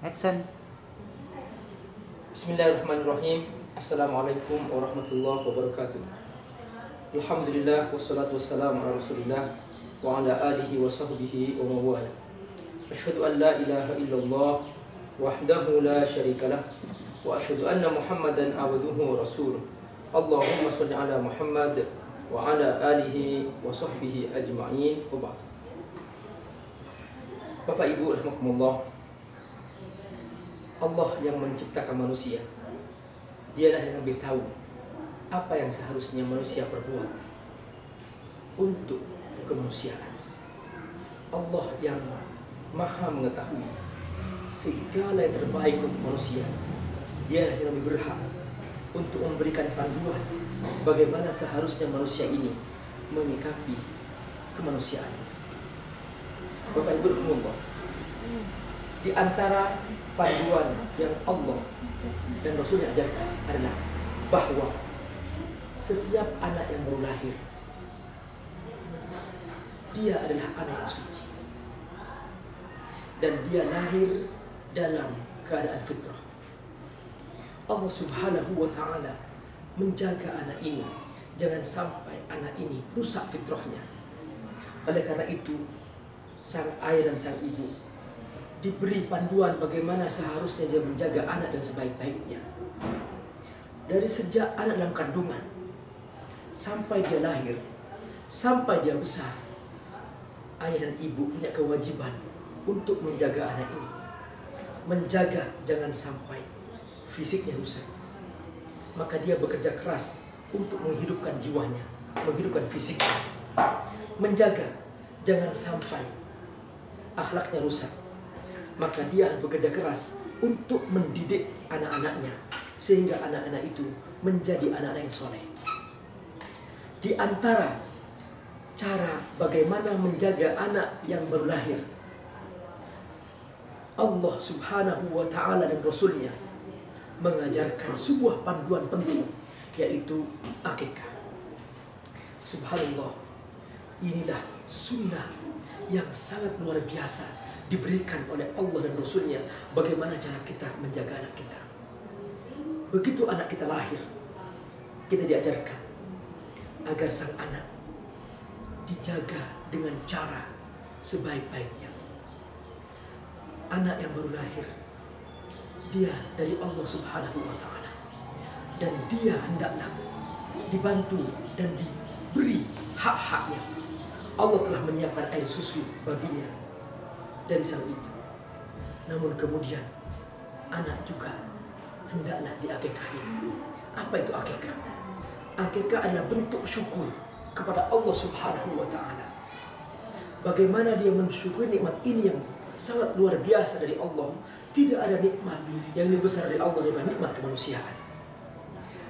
أحسن بسم الله الرحمن الرحيم السلام عليكم ورحمة الله وبركاته الحمد لله والصلاة والسلام على رسول الله وعلى آله وصحبه ومن والاه أشهد أن لا إله إلا الله وحده لا شريك له وأشهد أن محمدا عبده ورسوله اللهم صل على محمد وعلى آله وصحبه أجمعين وبعد Bapak Ibu rahimakumullah Allah yang menciptakan manusia. Dialah yang lebih tahu apa yang seharusnya manusia perbuat untuk kemanusiaan. Allah yang maha mengetahui segala yang terbaik untuk manusia. Dia yang lebih berhak untuk memberikan panduan bagaimana seharusnya manusia ini menyikapi kemanusiaan. Bapak Ibu Rahimahullah, di antara panduan yang Allah dan Rasulnya ajarkan adalah bahwa setiap anak yang baru lahir dia adalah anak yang suci. Dan dia lahir dalam keadaan fitrah. Allah subhanahu wa ta'ala menjaga anak ini. Jangan sampai anak ini rusak fitrahnya. Oleh karena itu sang ayah dan sang ibu diberi panduan bagaimana seharusnya dia menjaga anak dan sebaik-baiknya. Dari sejak anak dalam kandungan sampai dia lahir, sampai dia besar, ayah dan ibu punya kewajiban untuk menjaga anak ini. Menjaga jangan sampai fisiknya rusak. Maka dia bekerja keras untuk menghidupkan jiwanya, menghidupkan fisiknya. Menjaga jangan sampai akhlaknya rusak maka dia bekerja keras untuk mendidik anak-anaknya sehingga anak-anak itu menjadi anak-anak yang soleh. Di antara cara bagaimana menjaga anak yang baru lahir, Allah Subhanahu wa Ta'ala dan Rasulnya mengajarkan sebuah panduan penting, yaitu akikah. Subhanallah, inilah sunnah yang sangat luar biasa diberikan oleh Allah dan Rasulnya bagaimana cara kita menjaga anak kita. Begitu anak kita lahir, kita diajarkan agar sang anak dijaga dengan cara sebaik-baiknya. Anak yang baru lahir, dia dari Allah Subhanahu wa Ta'ala, dan dia hendaklah dibantu dan diberi hak-haknya. Allah telah menyiapkan air susu baginya dari sang ibu. Namun kemudian anak juga hendaklah diakekahi. Apa itu akekah? Akekah adalah bentuk syukur kepada Allah Subhanahu wa taala. Bagaimana dia mensyukuri nikmat ini yang sangat luar biasa dari Allah. Tidak ada nikmat yang lebih besar dari Allah daripada nikmat kemanusiaan.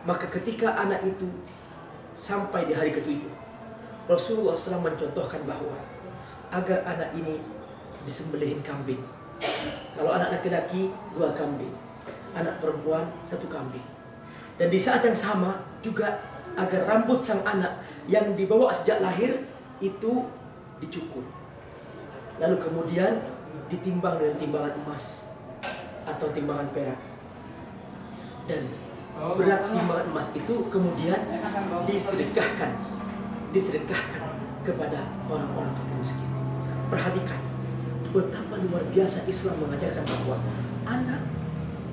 Maka ketika anak itu sampai di hari ketujuh, Rasulullah SAW mencontohkan bahwa agar anak ini disembelihin kambing. Kalau anak laki-laki dua kambing, anak perempuan satu kambing. Dan di saat yang sama juga agar rambut sang anak yang dibawa sejak lahir itu dicukur. Lalu kemudian ditimbang dengan timbangan emas atau timbangan perak. Dan berat timbangan emas itu kemudian disedekahkan, disedekahkan kepada orang-orang fakir miskin. Perhatikan, betapa luar biasa Islam mengajarkan bahwa anak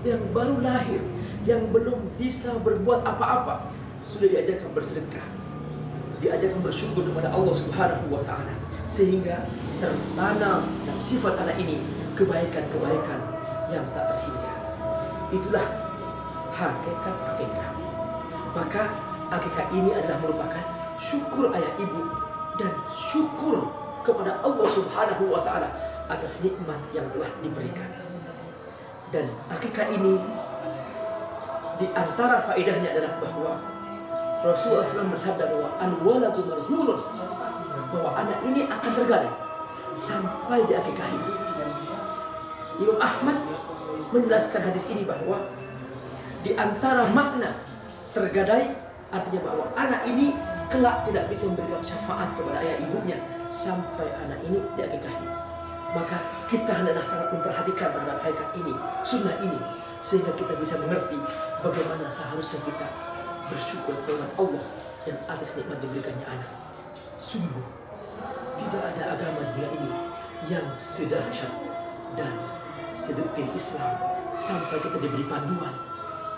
yang baru lahir, yang belum bisa berbuat apa-apa, sudah diajarkan bersedekah. Diajarkan bersyukur kepada Allah Subhanahu wa taala sehingga tertanam dalam sifat anak ini kebaikan-kebaikan yang tak terhingga. Itulah hakikat akikah. Maka akikah ini adalah merupakan syukur ayah ibu dan syukur kepada Allah Subhanahu wa taala atas nikmat yang telah diberikan. Dan akikah ini di antara faedahnya adalah bahwa Rasulullah SAW bersabda bahwa al-waladu marhulun bahwa anak ini akan tergadai sampai diakikahi. Imam Ahmad menjelaskan hadis ini bahwa di antara makna tergadai artinya bahwa anak ini kelak tidak bisa memberikan syafaat kepada ayah ibunya sampai anak ini diakikahi. Maka kita hendaklah sangat memperhatikan terhadap hakikat ini, sunnah ini, sehingga kita bisa mengerti bagaimana seharusnya kita bersyukur selamat Allah dan atas nikmat diberikannya anak. Sungguh, tidak ada agama dunia ini yang sedahsyat dan sedetil Islam sampai kita diberi panduan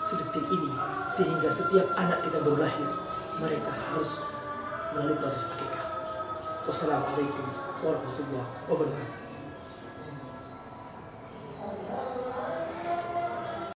sedetil ini sehingga setiap anak kita baru lahir mereka harus melalui proses akikah. Wassalamualaikum warahmatullahi wabarakatuh.